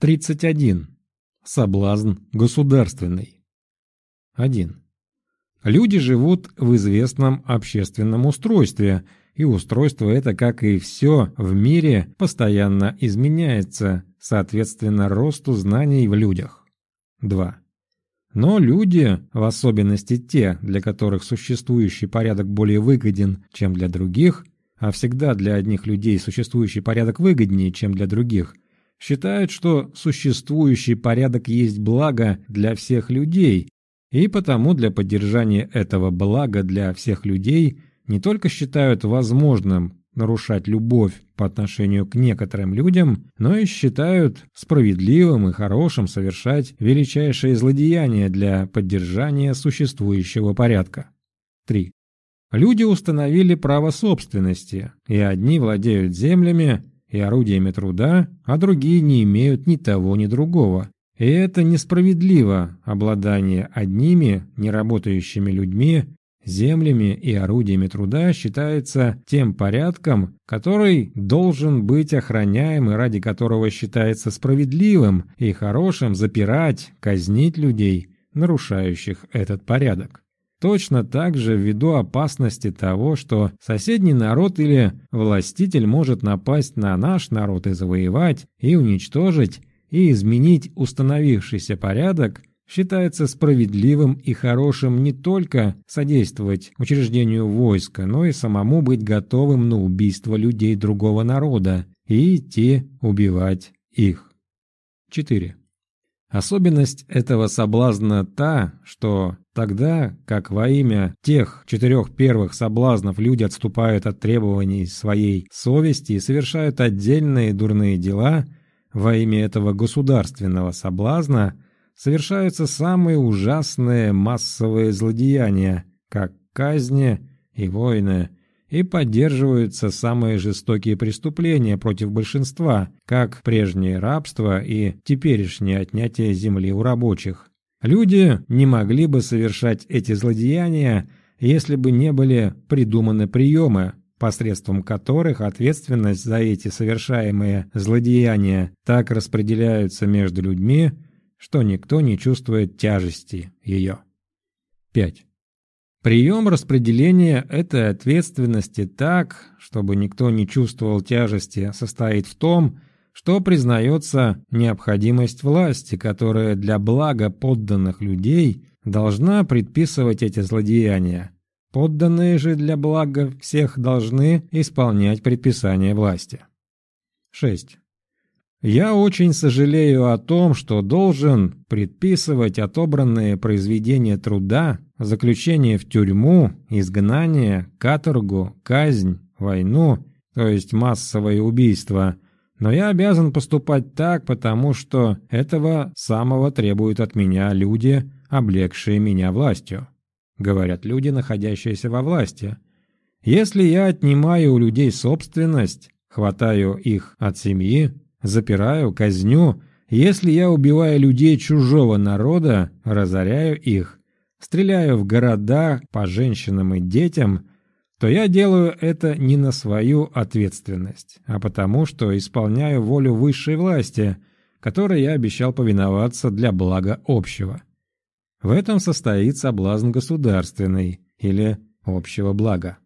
31. Соблазн государственный. 1. Люди живут в известном общественном устройстве, и устройство это, как и все в мире, постоянно изменяется, соответственно росту знаний в людях. 2. Но люди, в особенности те, для которых существующий порядок более выгоден, чем для других, а всегда для одних людей существующий порядок выгоднее, чем для других, считают, что существующий порядок есть благо для всех людей, и потому для поддержания этого блага для всех людей не только считают возможным нарушать любовь по отношению к некоторым людям, но и считают справедливым и хорошим совершать величайшие злодеяния для поддержания существующего порядка. 3. Люди установили право собственности, и одни владеют землями и орудиями труда, а другие не имеют ни того, ни другого. И это несправедливо, обладание одними неработающими людьми землями и орудиями труда считается тем порядком, который должен быть охраняем и ради которого считается справедливым и хорошим запирать, казнить людей, нарушающих этот порядок. Точно так же ввиду опасности того, что соседний народ или властитель может напасть на наш народ и завоевать, и уничтожить, и изменить установившийся порядок, считается справедливым и хорошим не только содействовать учреждению войска, но и самому быть готовым на убийство людей другого народа и идти убивать их. 4. Особенность этого соблазна та, что тогда, как во имя тех четырех первых соблазнов люди отступают от требований своей совести и совершают отдельные дурные дела, во имя этого государственного соблазна – совершаются самые ужасные массовые злодеяния, как казни и войны, и поддерживаются самые жестокие преступления против большинства, как прежнее рабство и теперешнее отнятие земли у рабочих. Люди не могли бы совершать эти злодеяния, если бы не были придуманы приемы, посредством которых ответственность за эти совершаемые злодеяния так распределяются между людьми, что никто не чувствует тяжести ее. 5. Прием распределения этой ответственности так, чтобы никто не чувствовал тяжести, состоит в том, что признается необходимость власти, которая для блага подданных людей должна предписывать эти злодеяния. Подданные же для блага всех должны исполнять предписания власти. 6. Я очень сожалею о том, что должен предписывать отобранные произведения труда, заключение в тюрьму, изгнание, каторгу, казнь, войну, то есть массовое убийство, но я обязан поступать так, потому что этого самого требуют от меня люди, облегшие меня властью. Говорят люди, находящиеся во власти. Если я отнимаю у людей собственность, хватаю их от семьи, запираю, казню. Если я убиваю людей чужого народа, разоряю их, стреляю в города по женщинам и детям, то я делаю это не на свою ответственность, а потому что исполняю волю высшей власти, которой я обещал повиноваться для блага общего. В этом состоит соблазн государственный или общего блага.